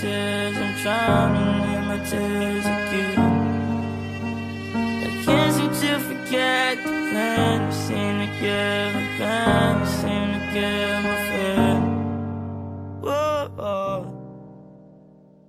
tears, I'm drowning in my tears again. I can't seem to forget the plan you seem to give, the plan you seem to give.